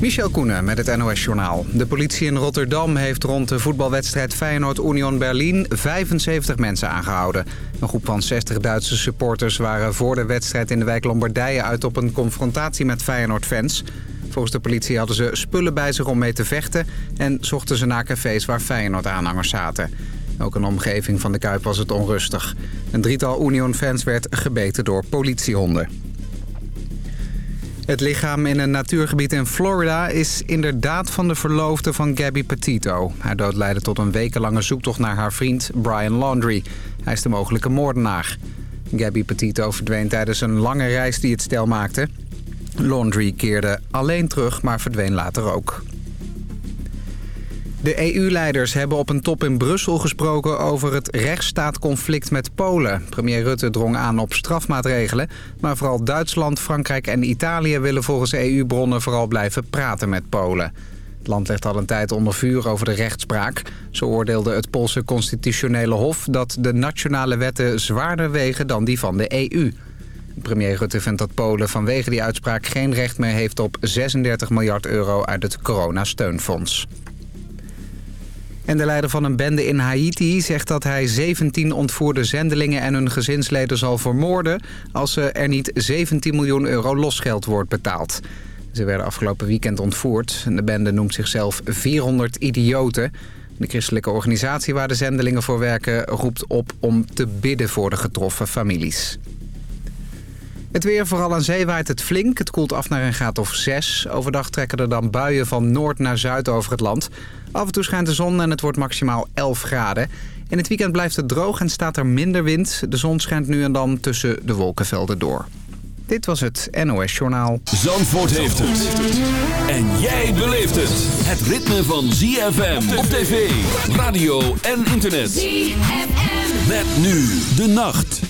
Michel Koenen met het NOS-journaal. De politie in Rotterdam heeft rond de voetbalwedstrijd Feyenoord-Union Berlin 75 mensen aangehouden. Een groep van 60 Duitse supporters waren voor de wedstrijd in de wijk Lombardije uit op een confrontatie met Feyenoord-fans. Volgens de politie hadden ze spullen bij zich om mee te vechten en zochten ze naar cafés waar Feyenoord-aanhangers zaten. Ook in de omgeving van de Kuip was het onrustig. Een drietal Union-fans werd gebeten door politiehonden. Het lichaam in een natuurgebied in Florida is inderdaad van de verloofde van Gabby Petito. Haar dood leidde tot een wekenlange zoektocht naar haar vriend Brian Laundrie. Hij is de mogelijke moordenaar. Gabby Petito verdween tijdens een lange reis die het stel maakte. Laundrie keerde alleen terug, maar verdween later ook. De EU-leiders hebben op een top in Brussel gesproken over het rechtsstaatconflict met Polen. Premier Rutte drong aan op strafmaatregelen. Maar vooral Duitsland, Frankrijk en Italië willen volgens EU-bronnen vooral blijven praten met Polen. Het land ligt al een tijd onder vuur over de rechtspraak. Zo oordeelde het Poolse constitutionele hof dat de nationale wetten zwaarder wegen dan die van de EU. Premier Rutte vindt dat Polen vanwege die uitspraak geen recht meer heeft op 36 miljard euro uit het coronasteunfonds. En de leider van een bende in Haiti zegt dat hij 17 ontvoerde zendelingen en hun gezinsleden zal vermoorden... als er niet 17 miljoen euro losgeld wordt betaald. Ze werden afgelopen weekend ontvoerd. De bende noemt zichzelf 400 idioten. De christelijke organisatie waar de zendelingen voor werken roept op om te bidden voor de getroffen families. Het weer, vooral aan zee, waait het flink. Het koelt af naar een graad of 6. Overdag trekken er dan buien van noord naar zuid over het land. Af en toe schijnt de zon en het wordt maximaal 11 graden. In het weekend blijft het droog en staat er minder wind. De zon schijnt nu en dan tussen de wolkenvelden door. Dit was het NOS Journaal. Zandvoort heeft het. En jij beleeft het. Het ritme van ZFM op tv, radio en internet. ZFM. Met nu de nacht.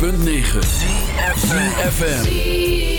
106.9 FM.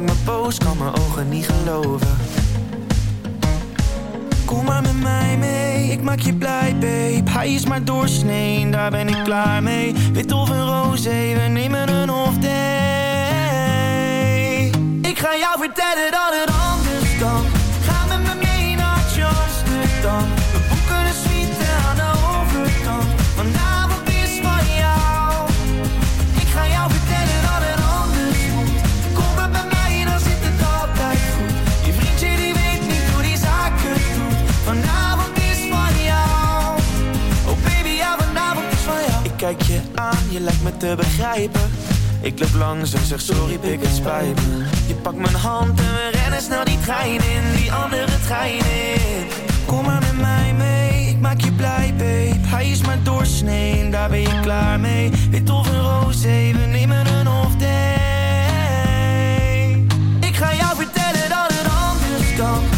maakt me boos, kan mijn ogen niet geloven. Kom maar met mij mee, ik maak je blij, babe. Hij is maar doorsnee, daar ben ik klaar mee. lijkt me te begrijpen. Ik loop langs en zeg sorry pik het spijt Je pakt mijn hand en we rennen snel die trein in Die andere trein in. Kom maar met mij mee, ik maak je blij babe. Hij is maar doorsnee, daar ben je klaar mee. Wit of een roze, we nemen een ochtend. day. Ik ga jou vertellen dat het anders kan.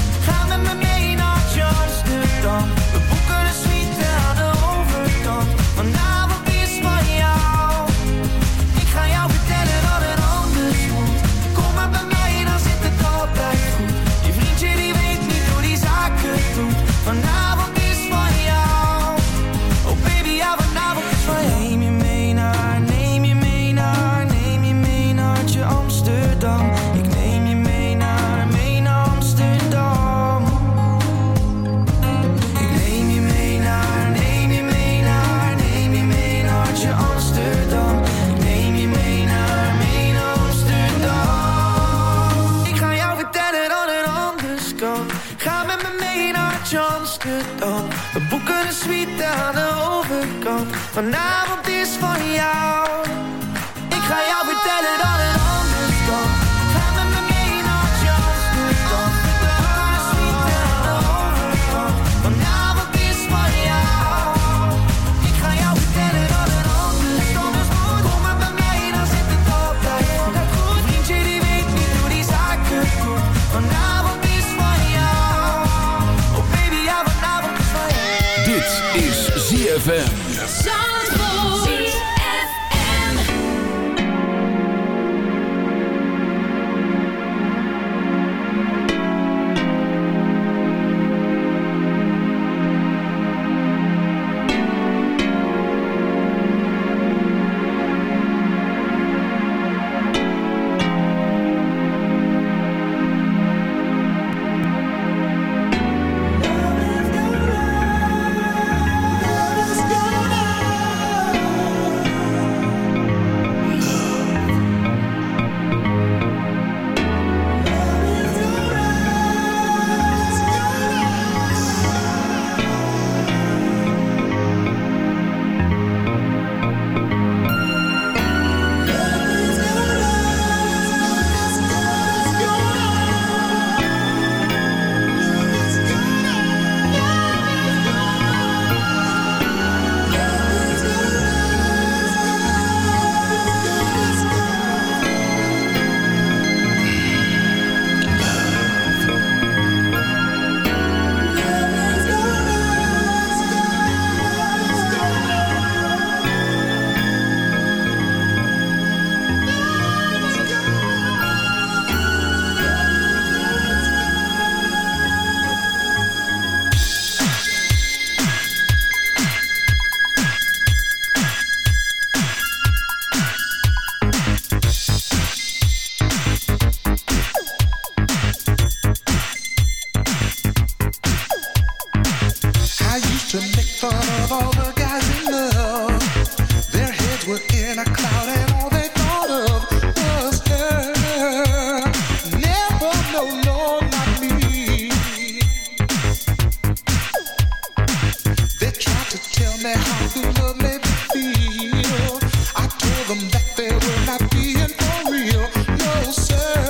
not being for real. No, sir.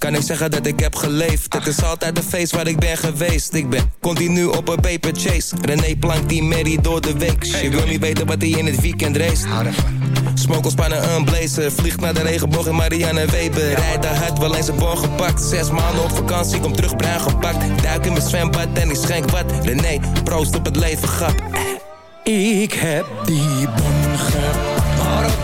kan ik zeggen dat ik heb geleefd? Het is altijd een feest waar ik ben geweest. Ik ben continu op een paper chase. René plankt die Mary door de week. Je wil niet weten wat hij in het weekend race. Smokelspannen een blazer. Vliegt naar de regenboog in Marianne Weber. Rijdt daar hard, wel eens een bon gepakt. Zes maanden op vakantie, kom terug bruin gepakt. Duik in mijn zwembad en ik schenk wat. René, proost op het leven, grap. Ik heb die bon gepakt,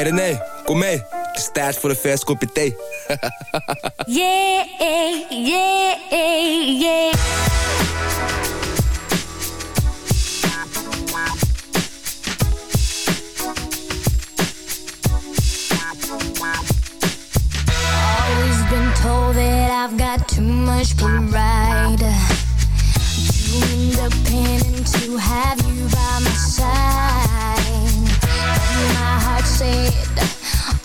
hey René, kom mee. Het is tijd voor een vers kopje thee. Yeah, yeah, yeah. Always been told that I've got too much pride. Too independent to have you by my side. Said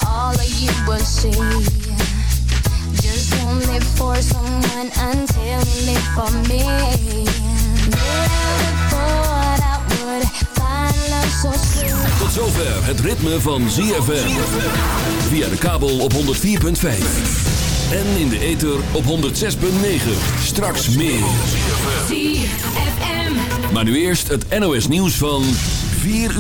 all of you will see. Just won't live for someone until you live for me. Never thought I would find love so sweet. Tot zover het ritme van ZFM. Via de kabel op 104.5. En in de ether op 106.9. Straks meer. ZFM. Maar nu eerst het NOS nieuws van 4 uur.